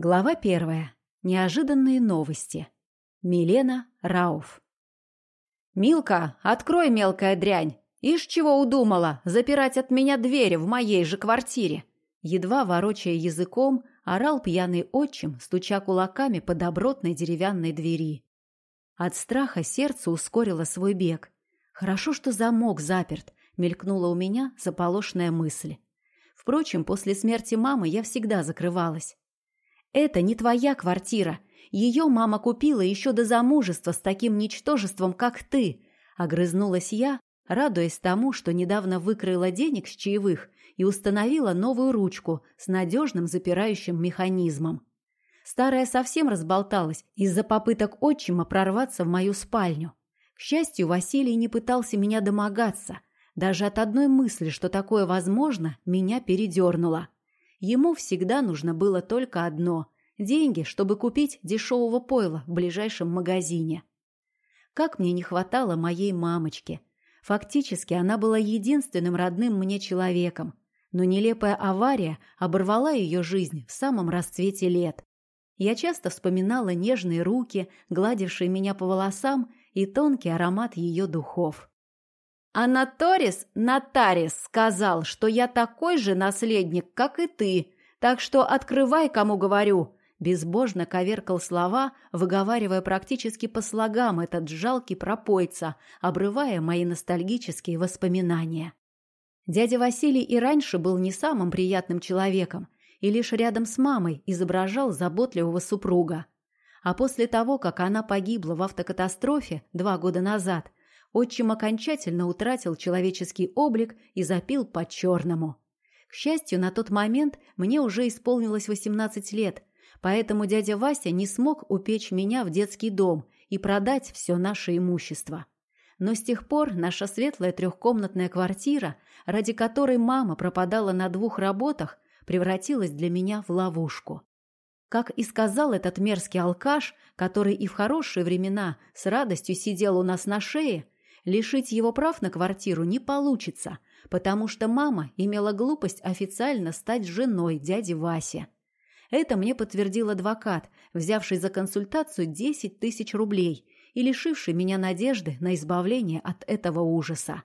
Глава первая. Неожиданные новости. Милена Рауф. «Милка, открой, мелкая дрянь! Ишь чего удумала, запирать от меня двери в моей же квартире!» Едва ворочая языком, орал пьяный отчим, стуча кулаками по добротной деревянной двери. От страха сердце ускорило свой бег. «Хорошо, что замок заперт», — мелькнула у меня заполошная мысль. Впрочем, после смерти мамы я всегда закрывалась. Это не твоя квартира. Ее мама купила еще до замужества с таким ничтожеством, как ты. Огрызнулась я, радуясь тому, что недавно выкрыла денег с чаевых и установила новую ручку с надежным запирающим механизмом. Старая совсем разболталась из-за попыток отчима прорваться в мою спальню. К счастью, Василий не пытался меня домогаться. Даже от одной мысли, что такое возможно, меня передернуло. Ему всегда нужно было только одно – деньги, чтобы купить дешевого пойла в ближайшем магазине. Как мне не хватало моей мамочки. Фактически она была единственным родным мне человеком, но нелепая авария оборвала ее жизнь в самом расцвете лет. Я часто вспоминала нежные руки, гладившие меня по волосам, и тонкий аромат ее духов. Анаторис Натарис сказал, что я такой же наследник, как и ты, так что открывай, кому говорю». Безбожно коверкал слова, выговаривая практически по слогам этот жалкий пропойца, обрывая мои ностальгические воспоминания. Дядя Василий и раньше был не самым приятным человеком, и лишь рядом с мамой изображал заботливого супруга. А после того, как она погибла в автокатастрофе два года назад, отчим окончательно утратил человеческий облик и запил по-черному. К счастью, на тот момент мне уже исполнилось 18 лет, поэтому дядя Вася не смог упечь меня в детский дом и продать все наше имущество. Но с тех пор наша светлая трехкомнатная квартира, ради которой мама пропадала на двух работах, превратилась для меня в ловушку. Как и сказал этот мерзкий алкаш, который и в хорошие времена с радостью сидел у нас на шее, Лишить его прав на квартиру не получится, потому что мама имела глупость официально стать женой дяди Васи. Это мне подтвердил адвокат, взявший за консультацию 10 тысяч рублей и лишивший меня надежды на избавление от этого ужаса.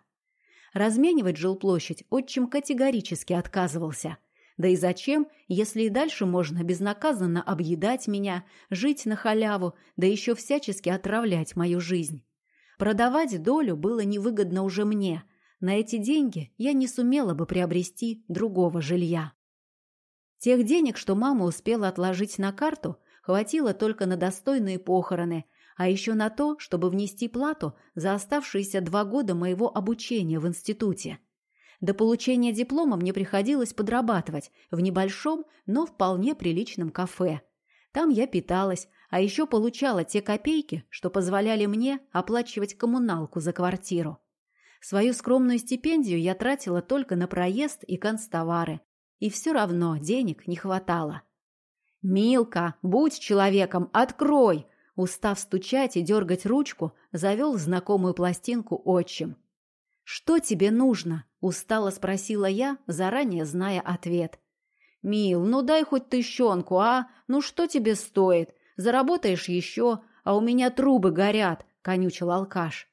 Разменивать жилплощадь отчим категорически отказывался. Да и зачем, если и дальше можно безнаказанно объедать меня, жить на халяву, да еще всячески отравлять мою жизнь? Продавать долю было невыгодно уже мне. На эти деньги я не сумела бы приобрести другого жилья. Тех денег, что мама успела отложить на карту, хватило только на достойные похороны, а еще на то, чтобы внести плату за оставшиеся два года моего обучения в институте. До получения диплома мне приходилось подрабатывать в небольшом, но вполне приличном кафе. Там я питалась, а еще получала те копейки, что позволяли мне оплачивать коммуналку за квартиру. Свою скромную стипендию я тратила только на проезд и констовары, и все равно денег не хватало. «Милка, будь человеком, открой!» Устав стучать и дергать ручку, завел знакомую пластинку отчим. «Что тебе нужно?» – устало спросила я, заранее зная ответ. «Мил, ну дай хоть тыщенку, а? Ну что тебе стоит? Заработаешь еще, а у меня трубы горят», — конючил алкаш.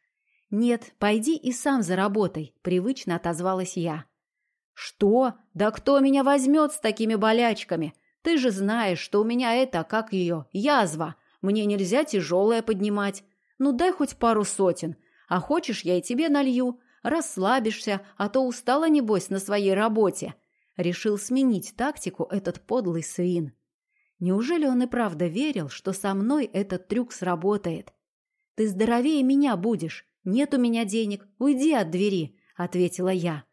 «Нет, пойди и сам заработай», — привычно отозвалась я. «Что? Да кто меня возьмет с такими болячками? Ты же знаешь, что у меня это, как ее, язва. Мне нельзя тяжелое поднимать. Ну дай хоть пару сотен. А хочешь, я и тебе налью. Расслабишься, а то устала, небось, на своей работе». Решил сменить тактику этот подлый свин. Неужели он и правда верил, что со мной этот трюк сработает? «Ты здоровее меня будешь. Нет у меня денег. Уйди от двери», — ответила я.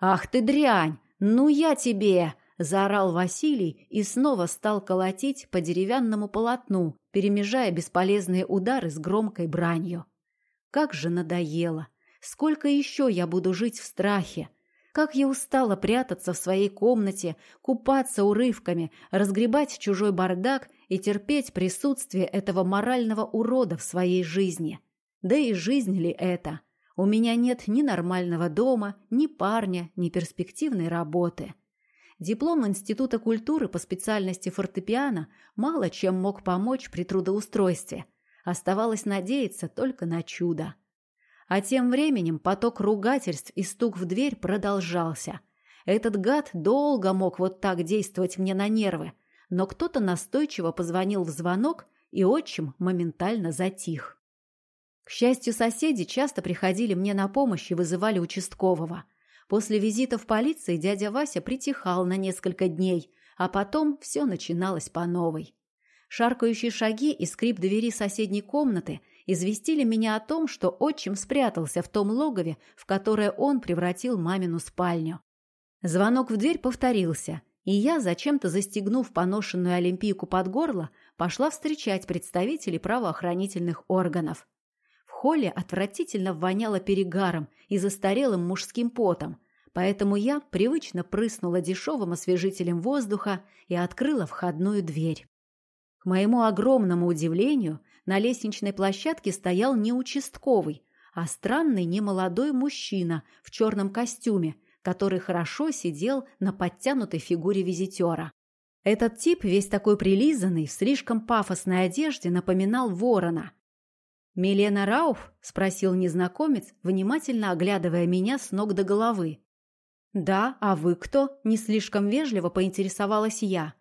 «Ах ты дрянь! Ну я тебе!» — заорал Василий и снова стал колотить по деревянному полотну, перемежая бесполезные удары с громкой бранью. Как же надоело! Сколько еще я буду жить в страхе? Как я устала прятаться в своей комнате, купаться урывками, разгребать чужой бардак и терпеть присутствие этого морального урода в своей жизни. Да и жизнь ли это? У меня нет ни нормального дома, ни парня, ни перспективной работы. Диплом Института культуры по специальности фортепиано мало чем мог помочь при трудоустройстве. Оставалось надеяться только на чудо. А тем временем поток ругательств и стук в дверь продолжался. Этот гад долго мог вот так действовать мне на нервы, но кто-то настойчиво позвонил в звонок, и отчим моментально затих. К счастью, соседи часто приходили мне на помощь и вызывали участкового. После визита в полиции дядя Вася притихал на несколько дней, а потом все начиналось по новой. Шаркающие шаги и скрип двери соседней комнаты известили меня о том, что отчим спрятался в том логове, в которое он превратил мамину спальню. Звонок в дверь повторился, и я, зачем-то застегнув поношенную олимпийку под горло, пошла встречать представителей правоохранительных органов. В холле отвратительно воняло перегаром и застарелым мужским потом, Поэтому я привычно прыснула дешевым освежителем воздуха и открыла входную дверь. К моему огромному удивлению, на лестничной площадке стоял не участковый, а странный немолодой мужчина в черном костюме, который хорошо сидел на подтянутой фигуре визитера. Этот тип, весь такой прилизанный, в слишком пафосной одежде, напоминал ворона. «Милена Рауф?» – спросил незнакомец, внимательно оглядывая меня с ног до головы. «Да, а вы кто?» – не слишком вежливо поинтересовалась я.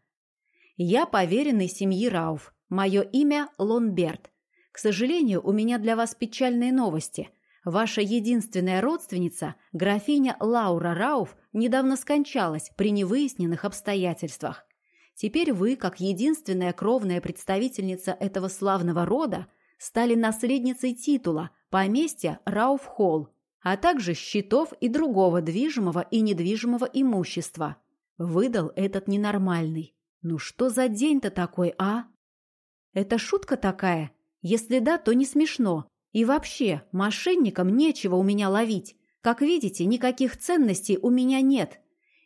«Я поверенный семьи Рауф. Мое имя Лонберт. К сожалению, у меня для вас печальные новости. Ваша единственная родственница, графиня Лаура Рауф, недавно скончалась при невыясненных обстоятельствах. Теперь вы, как единственная кровная представительница этого славного рода, стали наследницей титула поместья Рауф-Холл а также счетов и другого движимого и недвижимого имущества. Выдал этот ненормальный. Ну что за день-то такой, а? Это шутка такая? Если да, то не смешно. И вообще, мошенникам нечего у меня ловить. Как видите, никаких ценностей у меня нет.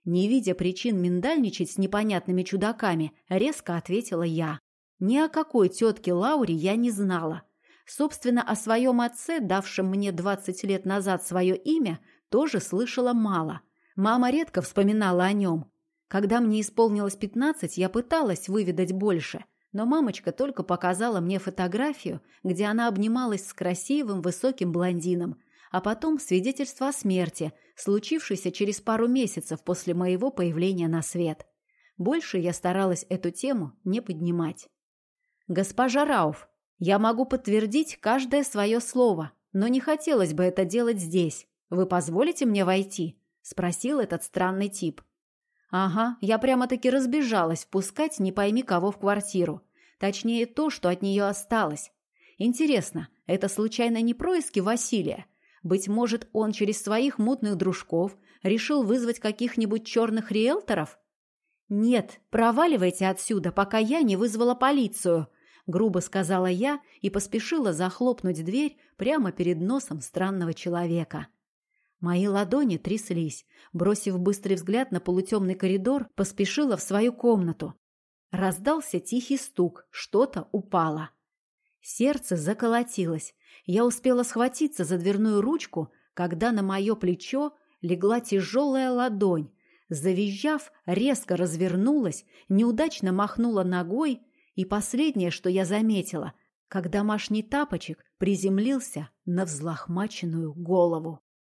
Не видя причин миндальничать с непонятными чудаками, резко ответила я. Ни о какой тетке Лауре я не знала. Собственно, о своем отце, давшем мне 20 лет назад свое имя, тоже слышала мало. Мама редко вспоминала о нем. Когда мне исполнилось 15, я пыталась выведать больше, но мамочка только показала мне фотографию, где она обнималась с красивым высоким блондином, а потом свидетельство о смерти, случившейся через пару месяцев после моего появления на свет. Больше я старалась эту тему не поднимать. «Госпожа Рауф, я могу подтвердить каждое свое слово, но не хотелось бы это делать здесь. Вы позволите мне войти?» – спросил этот странный тип. «Ага, я прямо-таки разбежалась впускать не пойми кого в квартиру. Точнее, то, что от нее осталось. Интересно, это случайно не происки Василия? Быть может, он через своих мутных дружков решил вызвать каких-нибудь черных риэлторов?» «Нет, проваливайте отсюда, пока я не вызвала полицию», грубо сказала я и поспешила захлопнуть дверь прямо перед носом странного человека. Мои ладони тряслись. Бросив быстрый взгляд на полутемный коридор, поспешила в свою комнату. Раздался тихий стук, что-то упало. Сердце заколотилось. Я успела схватиться за дверную ручку, когда на мое плечо легла тяжелая ладонь. Завизжав, резко развернулась, неудачно махнула ногой и последнее, что я заметила, как домашний тапочек приземлился на взлохмаченную голову.